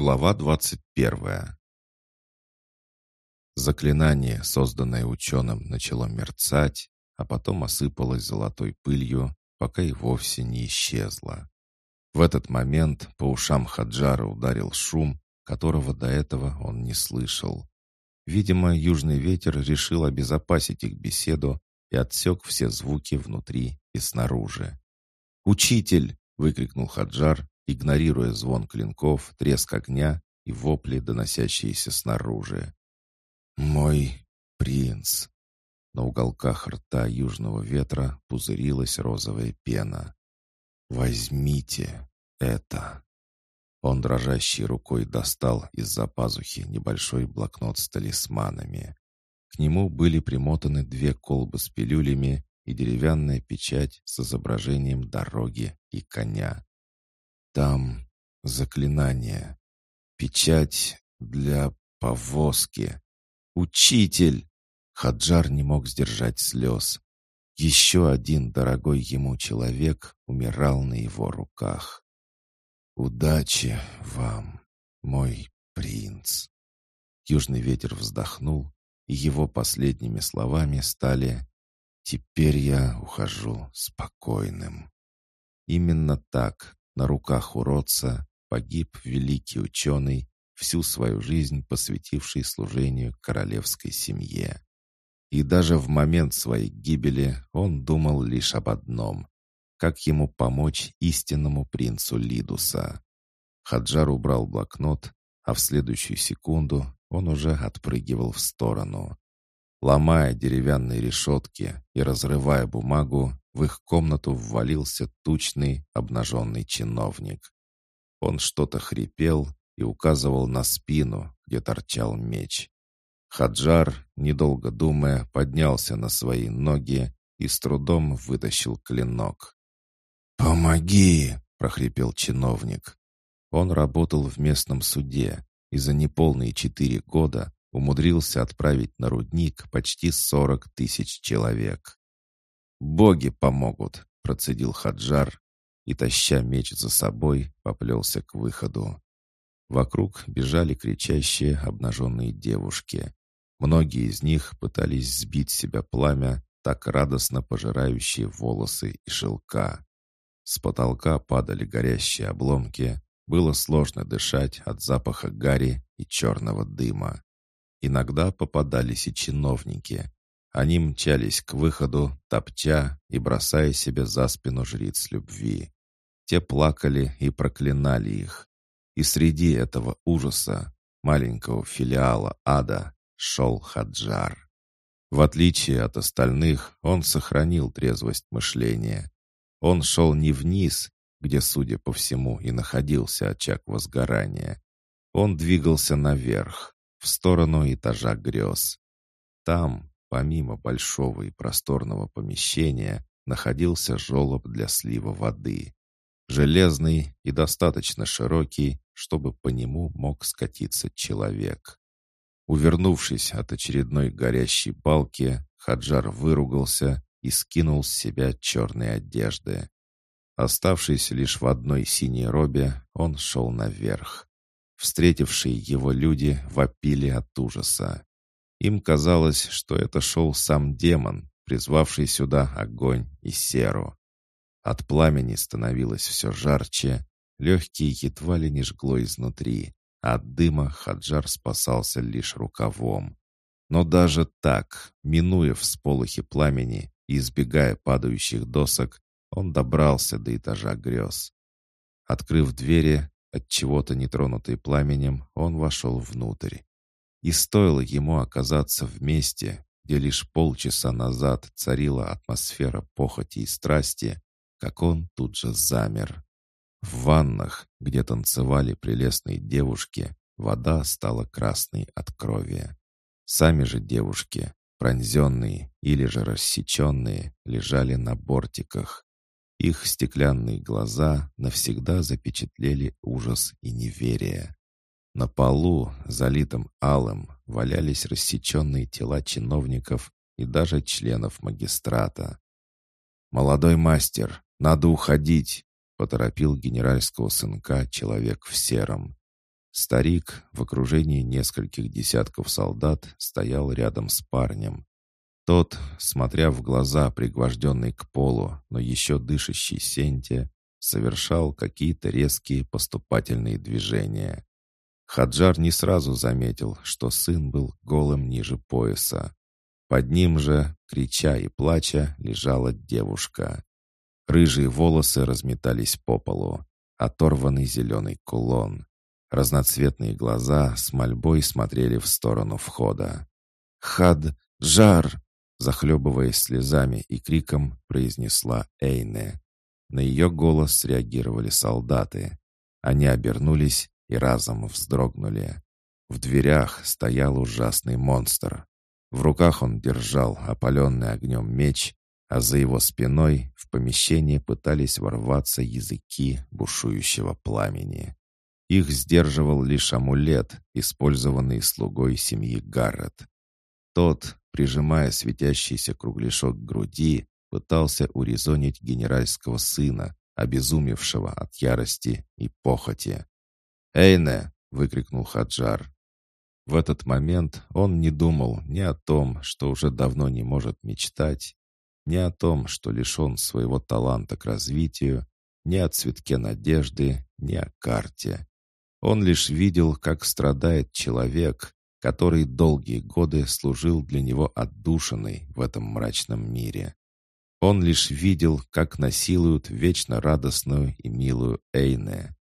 Глава 21 Заклинание, созданное ученым, начало мерцать, а потом осыпалось золотой пылью, пока и вовсе не исчезло. В этот момент по ушам Хаджара ударил шум, которого до этого он не слышал. Видимо, южный ветер решил обезопасить их беседу и отсек все звуки внутри и снаружи. «Учитель!» — выкрикнул Хаджар, игнорируя звон клинков, треск огня и вопли, доносящиеся снаружи. «Мой принц!» На уголках рта южного ветра пузырилась розовая пена. «Возьмите это!» Он дрожащей рукой достал из-за пазухи небольшой блокнот с талисманами. К нему были примотаны две колбы с пилюлями и деревянная печать с изображением дороги и коня. Там заклинание. Печать для повозки. Учитель! Хаджар не мог сдержать слез. Еще один дорогой ему человек умирал на его руках. «Удачи вам, мой принц!» Южный ветер вздохнул, и его последними словами стали «Теперь я ухожу спокойным». Именно так, на руках уродца, погиб великий ученый, всю свою жизнь посвятивший служению королевской семье. И даже в момент своей гибели он думал лишь об одном — как ему помочь истинному принцу Лидуса. Хаджар убрал блокнот, а в следующую секунду он уже отпрыгивал в сторону. Ломая деревянные решетки и разрывая бумагу, в их комнату ввалился тучный, обнаженный чиновник. Он что-то хрипел и указывал на спину, где торчал меч. Хаджар, недолго думая, поднялся на свои ноги и с трудом вытащил клинок. «Помоги!» — прохрипел чиновник. Он работал в местном суде и за неполные четыре года умудрился отправить на рудник почти сорок тысяч человек. «Боги помогут!» — процедил Хаджар и, таща меч за собой, поплелся к выходу. Вокруг бежали кричащие обнаженные девушки. Многие из них пытались сбить себя пламя, так радостно пожирающие волосы и шелка. С потолка падали горящие обломки, было сложно дышать от запаха гари и черного дыма. Иногда попадались и чиновники, они мчались к выходу, топча и бросая себе за спину жриц любви. Те плакали и проклинали их. И среди этого ужаса, маленького филиала ада, шел Хаджар. В отличие от остальных, он сохранил трезвость мышления. Он шел не вниз, где, судя по всему, и находился очаг возгорания. Он двигался наверх, в сторону этажа грез. Там, Помимо большого и просторного помещения находился желоб для слива воды. Железный и достаточно широкий, чтобы по нему мог скатиться человек. Увернувшись от очередной горящей балки, Хаджар выругался и скинул с себя черные одежды. Оставшись лишь в одной синей робе, он шел наверх. Встретившие его люди вопили от ужаса. Им казалось, что это шел сам демон, призвавший сюда огонь и серу. От пламени становилось все жарче, легкие едва ли не жгло изнутри, а от дыма Хаджар спасался лишь рукавом. Но даже так, минуя всполохи пламени и избегая падающих досок, он добрался до этажа грез. Открыв двери, от чего-то нетронутые пламенем, он вошел внутрь. И стоило ему оказаться в месте, где лишь полчаса назад царила атмосфера похоти и страсти, как он тут же замер. В ваннах, где танцевали прелестные девушки, вода стала красной от крови. Сами же девушки, пронзенные или же рассеченные, лежали на бортиках. Их стеклянные глаза навсегда запечатлели ужас и неверие. На полу, залитым алым, валялись рассеченные тела чиновников и даже членов магистрата. «Молодой мастер, надо уходить!» — поторопил генеральского сынка человек в сером. Старик в окружении нескольких десятков солдат стоял рядом с парнем. Тот, смотря в глаза пригвожденный к полу, но еще дышащий Сенте, совершал какие-то резкие поступательные движения. Хаджар не сразу заметил, что сын был голым ниже пояса. Под ним же, крича и плача, лежала девушка. Рыжие волосы разметались по полу, оторванный зеленый кулон. Разноцветные глаза с мольбой смотрели в сторону входа. «Хад! Жар!» Захлебываясь слезами и криком, произнесла Эйне. На ее голос среагировали солдаты. Они обернулись и разом вздрогнули. В дверях стоял ужасный монстр. В руках он держал опаленный огнем меч, а за его спиной в помещение пытались ворваться языки бушующего пламени. Их сдерживал лишь амулет, использованный слугой семьи Гаррет. Тот, прижимая светящийся кругляшок к груди, пытался урезонить генеральского сына, обезумевшего от ярости и похоти. «Эйне!» — выкрикнул Хаджар. В этот момент он не думал ни о том, что уже давно не может мечтать, ни о том, что лишен своего таланта к развитию, ни о цветке надежды, ни о карте. Он лишь видел, как страдает человек, который долгие годы служил для него отдушиной в этом мрачном мире. Он лишь видел, как насилуют вечно радостную и милую Эйне.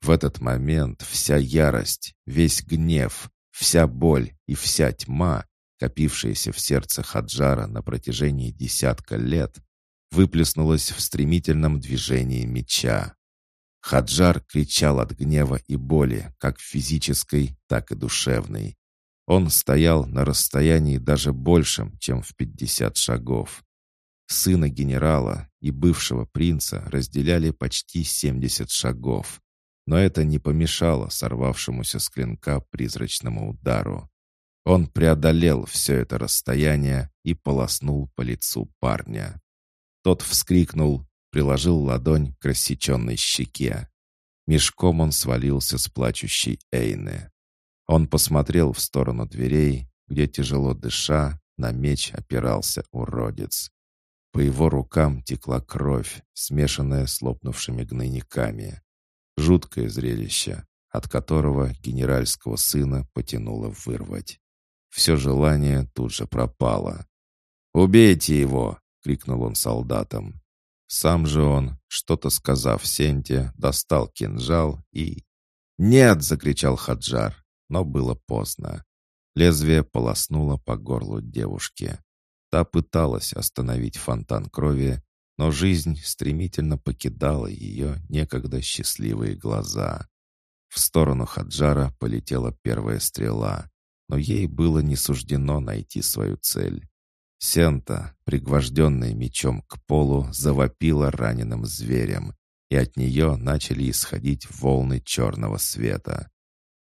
В этот момент вся ярость, весь гнев, вся боль и вся тьма, копившаяся в сердце Хаджара на протяжении десятка лет, выплеснулась в стремительном движении меча. Хаджар кричал от гнева и боли, как физической, так и душевной. Он стоял на расстоянии даже большем, чем в пятьдесят шагов. Сына генерала и бывшего принца разделяли почти семьдесят шагов. Но это не помешало сорвавшемуся с клинка призрачному удару. Он преодолел все это расстояние и полоснул по лицу парня. Тот вскрикнул, приложил ладонь к рассеченной щеке. Мешком он свалился с плачущей Эйны. Он посмотрел в сторону дверей, где, тяжело дыша, на меч опирался уродец. По его рукам текла кровь, смешанная с лопнувшими гнойниками. Жуткое зрелище, от которого генеральского сына потянуло вырвать. Все желание тут же пропало. «Убейте его!» — крикнул он солдатам. Сам же он, что-то сказав Сенте, достал кинжал и... «Нет!» — закричал Хаджар, но было поздно. Лезвие полоснуло по горлу девушки. Та пыталась остановить фонтан крови, но жизнь стремительно покидала ее некогда счастливые глаза. В сторону Хаджара полетела первая стрела, но ей было не суждено найти свою цель. Сента, пригвожденная мечом к полу, завопила раненым зверем, и от нее начали исходить волны черного света.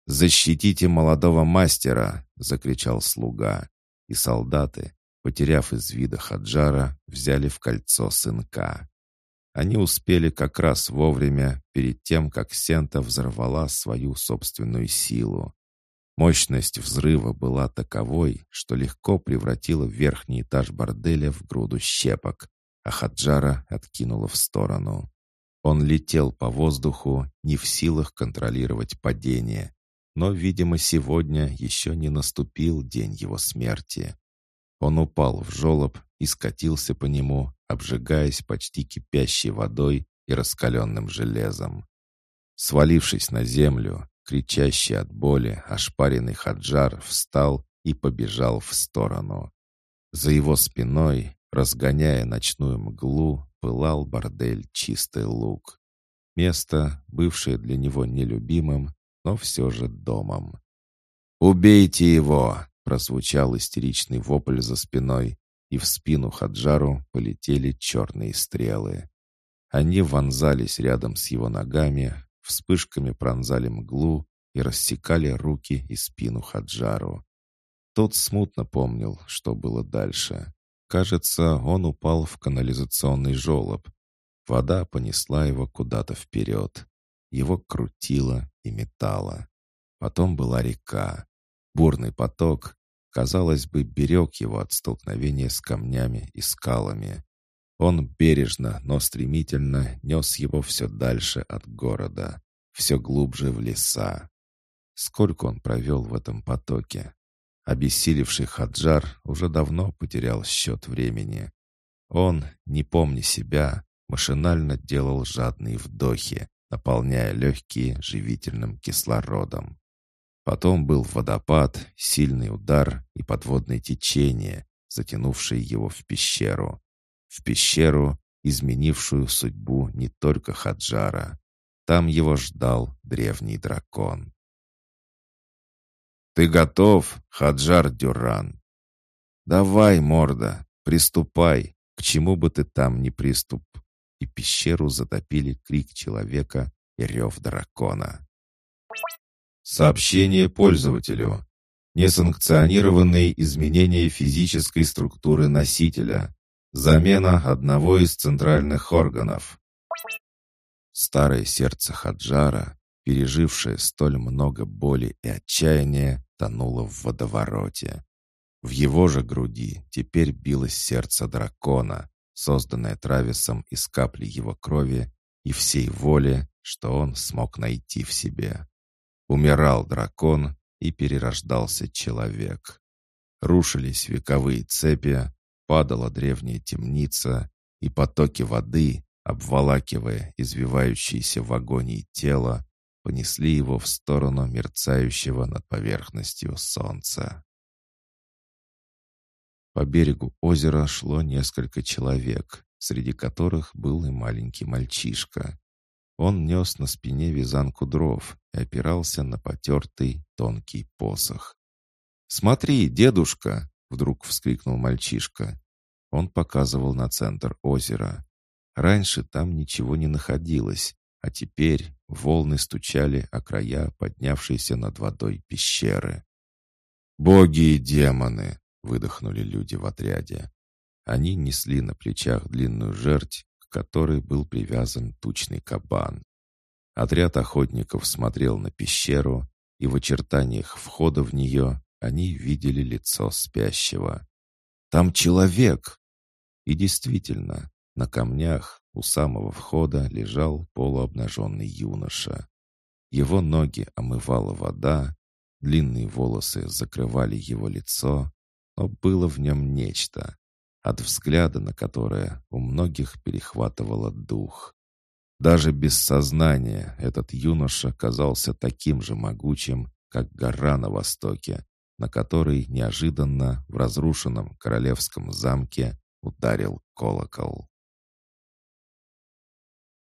«Защитите молодого мастера!» — закричал слуга, и солдаты, потеряв из вида Хаджара, взяли в кольцо сынка. Они успели как раз вовремя, перед тем, как Сента взорвала свою собственную силу. Мощность взрыва была таковой, что легко превратила верхний этаж борделя в груду щепок, а Хаджара откинула в сторону. Он летел по воздуху, не в силах контролировать падение. Но, видимо, сегодня еще не наступил день его смерти. Он упал в жолоб и скатился по нему, обжигаясь почти кипящей водой и раскаленным железом. Свалившись на землю, кричащий от боли, ошпаренный Хаджар встал и побежал в сторону. За его спиной, разгоняя ночную мглу, пылал бордель «Чистый лук». Место, бывшее для него нелюбимым, но все же домом. «Убейте его!» Прозвучал истеричный вопль за спиной, и в спину Хаджару полетели черные стрелы. Они вонзались рядом с его ногами, вспышками пронзали мглу и рассекали руки и спину Хаджару. Тот смутно помнил, что было дальше. Кажется, он упал в канализационный желоб. Вода понесла его куда-то вперед. Его крутило и метало. Потом была река. Бурный поток, казалось бы, берег его от столкновения с камнями и скалами. Он бережно, но стремительно нес его все дальше от города, все глубже в леса. Сколько он провел в этом потоке? Обессилевший Хаджар уже давно потерял счет времени. Он, не помня себя, машинально делал жадные вдохи, наполняя легкие живительным кислородом. Потом был водопад, сильный удар и подводное течение, затянувшее его в пещеру в пещеру, изменившую судьбу не только Хаджара. Там его ждал древний дракон. «Ты готов, Хаджар Дюран?» «Давай, морда, приступай, к чему бы ты там ни приступ». И пещеру затопили крик человека и рев дракона. Сообщение пользователю. Несанкционированные изменения физической структуры носителя. Замена одного из центральных органов. Старое сердце Хаджара, пережившее столь много боли и отчаяния, тонуло в водовороте. В его же груди теперь билось сердце дракона, созданное Трависом из капли его крови и всей воли, что он смог найти в себе. Умирал дракон и перерождался человек. Рушились вековые цепи, падала древняя темница, и потоки воды, обволакивая извивающееся в агонии тело, понесли его в сторону мерцающего над поверхностью солнца. По берегу озера шло несколько человек, среди которых был и маленький мальчишка. Он нес на спине вязанку дров и опирался на потертый тонкий посох. «Смотри, дедушка!» — вдруг вскрикнул мальчишка. Он показывал на центр озера. Раньше там ничего не находилось, а теперь волны стучали о края поднявшейся над водой пещеры. «Боги и демоны!» — выдохнули люди в отряде. Они несли на плечах длинную жерть, к которой был привязан тучный кабан. Отряд охотников смотрел на пещеру, и в очертаниях входа в нее они видели лицо спящего. «Там человек!» И действительно, на камнях у самого входа лежал полуобнаженный юноша. Его ноги омывала вода, длинные волосы закрывали его лицо, но было в нем нечто, от взгляда на которое у многих перехватывало дух. Даже без сознания этот юноша казался таким же могучим, как гора на востоке, на которой неожиданно в разрушенном королевском замке ударил колокол.